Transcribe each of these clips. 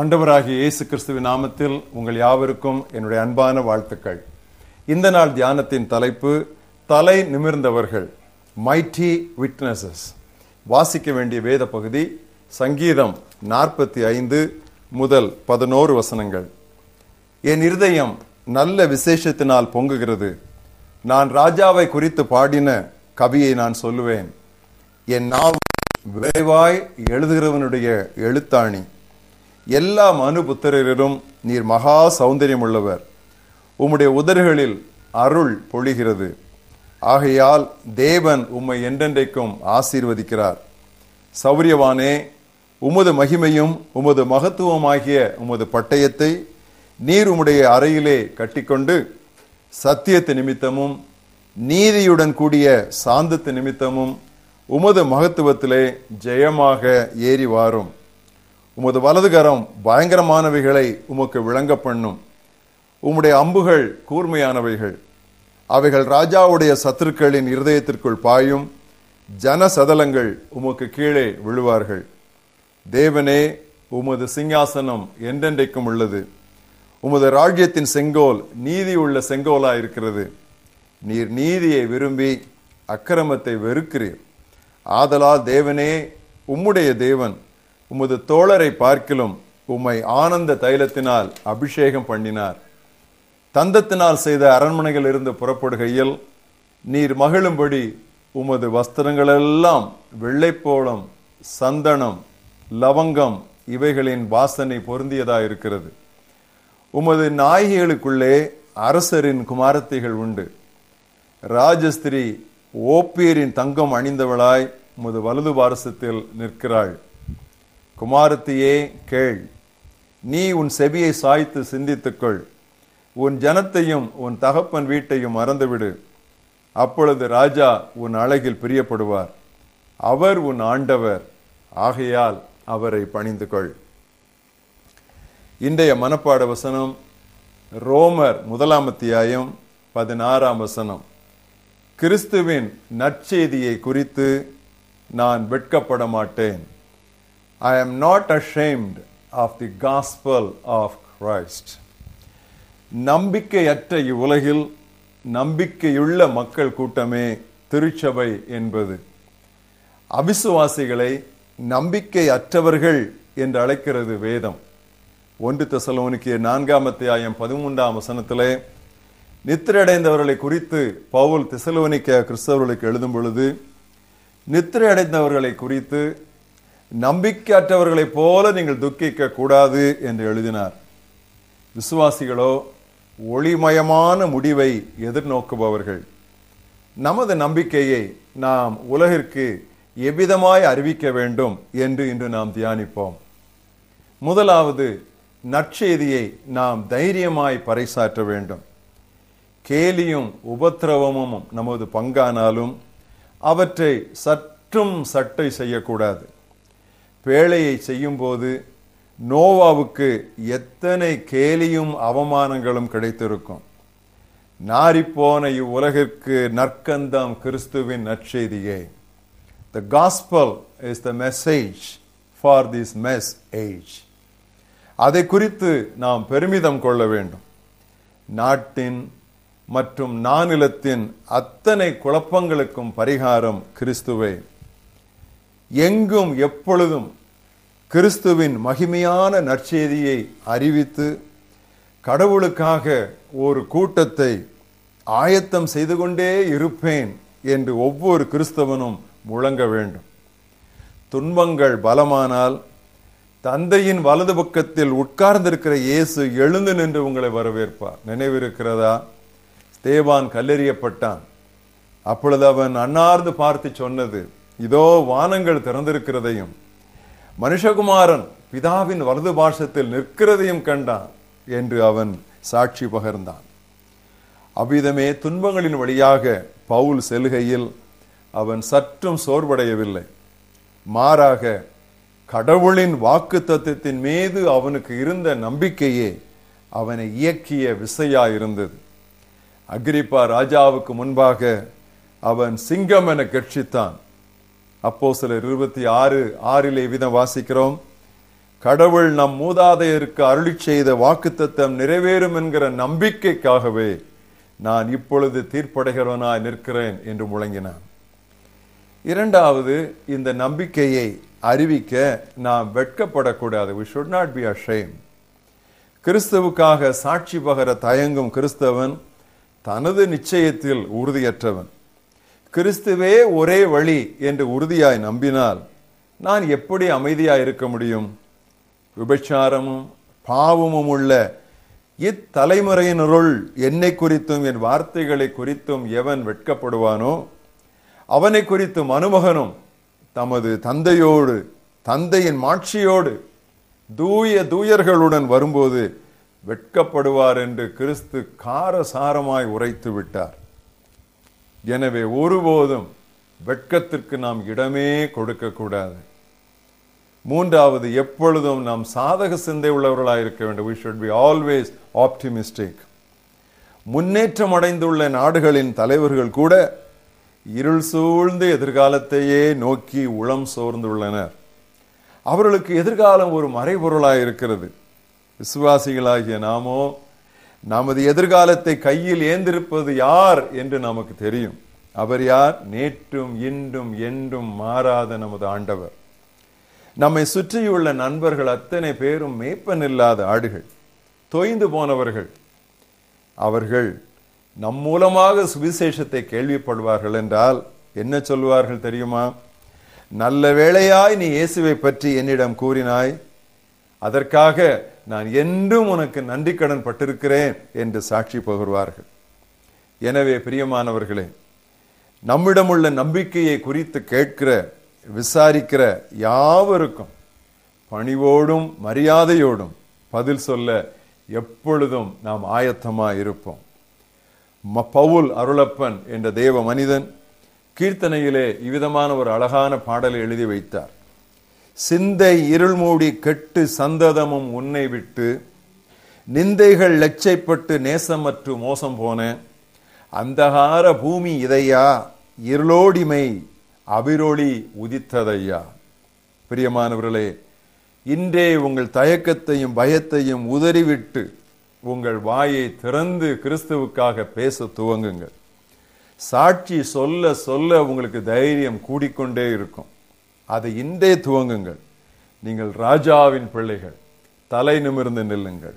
ஆண்டவராகிய இயேசு கிறிஸ்துவின் நாமத்தில் உங்கள் யாவருக்கும் என்னுடைய அன்பான வாழ்த்துக்கள். இந்த நாள் தியானத்தின் தலைப்பு தலை நிமிர்ந்தவர்கள் மைட்டி விட்னஸஸ் வாசிக்க வேண்டிய வேத பகுதி சங்கீதம் நாற்பத்தி ஐந்து முதல் பதினோரு வசனங்கள். என் இருதயம் நல்ல விசேஷத்தினால் பொங்குகிறது. நான் ராஜாவை குறித்து பாடின கவியை நான் சொல்லுவேன். என் நாவ் விரைவாய் எழுதுகிறவனுடைய எழுத்தாணி. எல்லா மனு புத்திரரும் நீர் மகா சௌந்தரியம் உள்ளவர் உம்முடைய உதறுகளில் அருள் பொழிகிறது. ஆகையால் தேவன் உம்மை என்றென்றைக்கும் ஆசீர்வதிக்கிறார். சௌரியவானே உமது மகிமையும் உமது மகத்துவமாகிய உமது பட்டயத்தை நீர் உம்முடைய அறையிலே கட்டிக்கொண்டு சத்தியத்து நிமித்தமும் நீதியுடன் கூடிய சாந்தத்து நிமித்தமும் உமது மகத்துவத்திலே ஜெயமாக ஏறி வாரும். உமது வலதுகரம் பயங்கரமானவைகளை உமக்கு விளங்க பண்ணும். உம்முடைய அம்புகள் கூர்மையானவைகள். அவைகள் ராஜாவுடைய சத்துருக்களின் இருதயத்திற்குள் பாயும். ஜன சதலங்கள் உமக்கு கீழே விழுவார்கள். தேவனே உமது சிங்காசனம் என்றென்றைக்கும் உள்ளது. உமது ராஜ்யத்தின் செங்கோல் நீதி உள்ள செங்கோலா இருக்கிறது நீர் நீதியை விரும்பி அக்கிரமத்தை வெறுக்கிறீர். ஆதலால் தேவனே உம்முடைய தேவன் உமது தோழரை பார்க்கிலும் உம்மை ஆனந்த தைலத்தினால் அபிஷேகம் பண்ணினார். தந்தத்தினால் செய்த அரண்மனைகள் இருந்து புறப்படுகையில் நீர் மகிழும்படி உமது வஸ்திரங்களெல்லாம் வெள்ளைப்போளம் சந்தனம் லவங்கம் இவைகளின் வாசனை பொருந்தியதாக இருக்கிறது உமது நாயகிகளுக்குள்ளே அரசரின் குமாரத்தைகள் உண்டு. ராஜஸ்திரி ஓப்பியரின் தங்கம் அணிந்தவளாய் உமது வலது பாரசத்தில் நிற்கிறாள். குமாரத்தியே கேள். நீ உன் செவியை சாய்த்து சிந்தித்துக்கொள். உன் ஜனத்தையும் உன் தகப்பன் வீட்டையும் மறந்துவிடு. அப்பொழுது ராஜா உன் அழகில் பிரியப்படுவார். அவர் உன் ஆண்டவர். ஆகையால் அவரை பணிந்து கொள் இன்றைய மனப்பாட வசனம் ரோமர் முதலாம் அத்தியாயம் பதினாறாம் வசனம். கிறிஸ்துவின் நற்செய்தியை குறித்து நான் வெட்கப்பட மாட்டேன் ஐ am not ashamed of the gospel of Christ. நம்பிக்கையற்ற இவ்வுலகில் நம்பிக்கையுள்ள மக்கள் கூட்டமே திருச்சபை என்பது அவிசுவாசிகளை நம்பிக்கை அற்றவர்கள் என்று அழைக்கிறது வேதம் ஒன்று தெசலோனிக்கு நான்காம் அத்தியாயம் பதிமூன்றாம் வசனத்திலே நித்திரையடைந்தவர்களை குறித்து பவுல் திசலோனிக்க கிறிஸ்தவர்களுக்கு எழுதும் பொழுது நித்திரையடைந்தவர்களை குறித்து நம்பிக்கையற்றவர்களைப் போல நீங்கள் துக்கிக்க கூடாது என்று எழுதினார். விசுவாசிகளோ ஒளிமயமான முடிவை எதிர்நோக்குபவர்கள். நமது நம்பிக்கையை நாம் உலகிற்கு எவ்விதமாய் அறிவிக்க வேண்டும் என்று இன்று நாம் தியானிப்போம். முதலாவது நற்செய்தியை நாம் தைரியமாய் பறைசாற்ற வேண்டும். கேலியும் உபத்திரவமும் நமது பங்கானாலும் அவற்றை சற்றும் சட்டை செய்யக்கூடாது. பேழையை செய்யும்போது நோவாவுக்கு எத்தனை கேலியும் அவமானங்களும் கிடைத்திருக்கும். நாரிப்போன இவ்வுலகிற்கு நற்கந்தம் கிறிஸ்துவின் நற்செய்தியே. The gospel is the message for this mess age அதை குறித்து நாம் பெருமிதம் கொள்ள வேண்டும். நாட்டின் மற்றும் நானிலத்தின் அத்தனை குழப்பங்களுக்கும் பரிகாரம் கிறிஸ்துவை. எங்கும் எப்பொழுதும் கிறிஸ்துவின் மகிமையான நற்செய்தியை அறிவித்து கடவுளுக்காக ஒரு கூட்டத்தை ஆயத்தம் செய்து கொண்டே இருப்பேன் என்று ஒவ்வொரு கிறிஸ்தவனும் முழங்க வேண்டும். துன்பங்கள் பலமானால் தந்தையின் வலது பக்கத்தில் உட்கார்ந்திருக்கிற இயேசு எழுந்து நின்று உங்களை வரவேற்பார். நினைவிருக்கிறதா? ஸ்தேவான் கல்லெறியப்பட்டான். அப்பொழுது அவன் அன்னார்ந்து பார்த்து சொன்னது இதோ வானங்கள் திறந்திருக்கிறதையும் மனுஷகுமாரன் பிதாவின் வலது பாஷத்தில் நிற்கிறதையும் கண்டான் என்று அவன் சாட்சி பகர்ந்தான். அவ்விதமே துன்பங்களின் வழியாக பவுல் செல்கையில் அவன் சற்றும் சோர்வடையவில்லை. மாறாக கடவுளின் வாக்கு தத்துவத்தின் மீது அவனுக்கு இருந்த நம்பிக்கையே அவனை இயக்கிய விசையா இருந்தது அக்ரிப்பா ராஜாவுக்கு முன்பாக அவன் சிங்கம் என கட்சித்தான் அப்போ சிலர் இருபத்தி ஆறு ஆறிலே விதம் வாசிக்கிறோம். கடவுள் நம் மூதாதையருக்கு அருளி செய்த வாக்குத்தத்தம் நிறைவேறும் என்கிற நம்பிக்கைக்காகவே நான் இப்பொழுது தீர்ப்படைகிறவனாய் நிற்கிறேன் என்று முழங்கினான். இரண்டாவது இந்த நம்பிக்கையை அறிவிக்க நாம் வெட்கப்படக்கூடாது. Should not not be ashamed. கிறிஸ்துவுக்காக சாட்சி பகர தயங்கும் கிறிஸ்தவன் தனது நிச்சயத்தில் உறுதியற்றவன். கிறிஸ்துவே ஒரே வழி என்று உறுதியாய் நம்பினால் நான் எப்படி அமைதியாய் இருக்க முடியும்? விபச்சாரமும் பாவமும் உள்ள இத்தலைமுறையினருள் என்னை குறித்தும் என் வார்த்தைகளை குறித்தும் எவன் வெட்கப்படுவானோ அவனை குறித்து மனுமகனும் தமது தந்தையோடு தந்தையின் மாட்சியோடு தூய தூயர்களுடன் வரும்போது வெட்கப்படுவார் என்று கிறிஸ்து காரசாரமாய் உரைத்து விட்டார். எனவே ஒருபோதும் வெட்கத்திற்கு நாம் இடமே கொடுக்க கூடாது. மூன்றாவது எப்பொழுதும் நாம் சாதக சிந்தை உள்ளவர்களாக இருக்க வேண்டும். We should be always optimistic முன்னேற்றம் அடைந்துள்ள நாடுகளின் தலைவர்கள் கூட இருள் சூழ்ந்த எதிர்காலத்தையே நோக்கி உளம் சோர்ந்துள்ளனர். அவர்களுக்கு எதிர்காலம் ஒரு மறைபொருளாக இருக்கிறது. விசுவாசிகளாகிய நாமோ நமது எதிர்காலத்தை கையில் ஏந்திருப்பது யார் என்று நமக்கு தெரியும். அவர் யார்? நேற்றும் இன்றும் என்றும் மாறாத நமது ஆண்டவர். நம்மை சுற்றியுள்ள நண்பர்கள் அத்தனை பேரும் மேய்ப்பனில்லாத ஆடுகள் தொய்ந்து போனவர்கள். அவர்கள் நம் மூலமாக சுவிசேஷத்தை கேள்விப்படுவார்கள் என்றால் என்ன சொல்வார்கள் தெரியுமா? நல்ல வேளையாய் நீ இயேசுவை பற்றி என்னிடம் கூறினாய் அதற்காக நான் என்றும் உனக்கு நன்றி கடன் பட்டிருக்கிறேன் என்று சாட்சி பகிர்வார்கள். எனவே பிரியமானவர்களே நம்மிடம் உள்ள நம்பிக்கையை குறித்து கேட்கிற விசாரிக்கிற யாவருக்கும் பணிவோடும் மரியாதையோடும் பதில் சொல்ல எப்பொழுதும் நாம் ஆயத்தமாக இருப்போம். ம- பவுல் அருளப்பன் என்ற தேவ மனிதன் கீர்த்தனையிலே இவ்விதமான ஒரு அழகான பாடலை எழுதி வைத்தார். சிந்தை இருள் மூடி கெட்டு சந்ததமும் உன்னை விட்டு. நிந்தைகள் லட்சைப்பட்டு நேசமற்று மோசம் போன. அந்தகார பூமி இதையா? இருளோடிமை அபிரொளி உதித்ததையா? பிரியமானவர்களே இன்றே உங்கள் தயக்கத்தையும் பயத்தையும் உதறிவிட்டு உங்கள் வாயை திறந்து கிறிஸ்துவுக்காக பேச துவங்குங்கள். சாட்சி சொல்ல சொல்ல உங்களுக்கு தைரியம் கூடிக்கொண்டே இருக்கும். அதை இன்றே துவங்குங்கள். நீங்கள் ராஜாவின் பிள்ளைகள் தலை நிமிர்ந்து நில்லுங்கள்.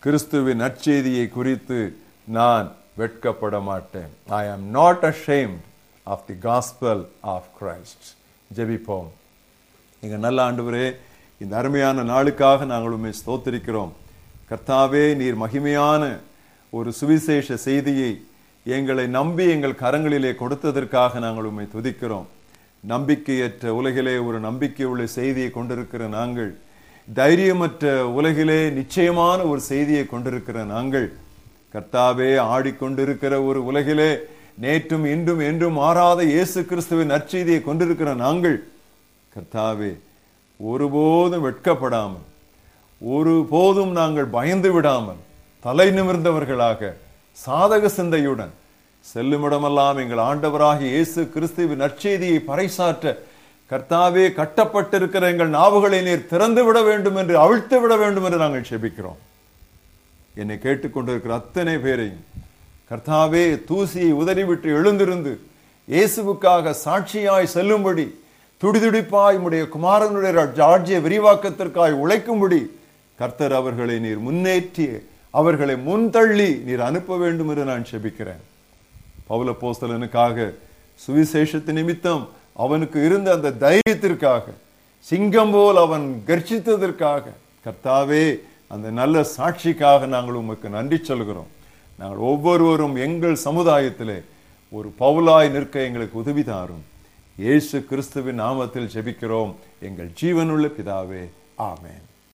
கிறிஸ்துவின் நற்செய்தியை குறித்து நான் வெட்கப்பட மாட்டேன். I am not ashamed of the gospel of Christ ஜெபிப்போம். நீங்கள் நல்ல ஆண்டவரே இந்த அருமையான நாளுக்காக நாங்கள் உண்மை ஸ்தோத்திரிக்கிறோம். கர்த்தாவே நீர் மகிமையான ஒரு சுவிசேஷ செய்தியை எங்களை நம்பி எங்கள் கரங்களிலே கொடுத்ததற்காக நாங்கள் உண்மை துதிக்கிறோம். நம்பிக்கையற்ற உலகிலே ஒரு நம்பிக்கை உள்ள செய்தியை கொண்டிருக்கிற நாங்கள் தைரியமற்ற உலகிலே நிச்சயமான ஒரு செய்தியை கொண்டிருக்கிற நாங்கள் கர்த்தாவே ஆடிக்கொண்டிருக்கிற ஒரு உலகிலே நேற்றும் இன்றும் என்றும் மாறாத இயேசு கிறிஸ்துவின் நற்செய்தியை கொண்டிருக்கிற நாங்கள் கர்த்தாவே ஒருபோதும் வெட்கப்படாமல் ஒருபோதும் நாங்கள் பயந்து விடாமல் தலை நிமிர்ந்தவர்களாக சாதக சிந்தையுடன் செல்லுமிடமெல்லாம் எங்கள் ஆண்டவராகி இயேசு கிறிஸ்துவின் நற்செய்தியை பறைசாற்ற கர்த்தாவே கட்டப்பட்டிருக்கிற எங்கள் நாவுகளை நீர் திறந்து விட வேண்டும் என்று அவிழ்த்து விட வேண்டும் என்று நாங்கள் செபிக்கிறோம். என்னை கேட்டுக்கொண்டிருக்கிற அத்தனை பேரையும் கர்த்தாவே தூசியை உதறிவிட்டு எழுந்திருந்து இயேசுவுக்காக சாட்சியாய் செல்லும்படி துடிதுடிப்பாய் உடைய குமாரனுடைய ராஜ்ய விரிவாக்கத்திற்காய் உழைக்கும்படி கர்த்தர் அவர்களை நீர் முன்னேற்றி அவர்களை முன்தள்ளி நீர் அனுப்ப வேண்டும் என்று நான் செபிக்கிறேன். பவுல போஸ்தலனுக்காக சுவிசேஷத்து நிமித்தம் அவனுக்கு இருந்த அந்த தைரியத்திற்காக சிங்கம் போல் அவன் கர்ஜித்ததற்காக கர்த்தாவே அந்த நல்ல சாட்சிக்காக நாங்கள் உமக்கு நன்றி சொல்கிறோம். நாங்கள் ஒவ்வொருவரும் எங்கள் சமுதாயத்திலே ஒரு பவுலாய் நிற்க எங்களுக்கு உதவி தாரும். இயேசு கிறிஸ்துவின் நாமத்தில் ஜெபிக்கிறோம். எங்கள் ஜீவனுள்ள பிதாவே ஆமேன்.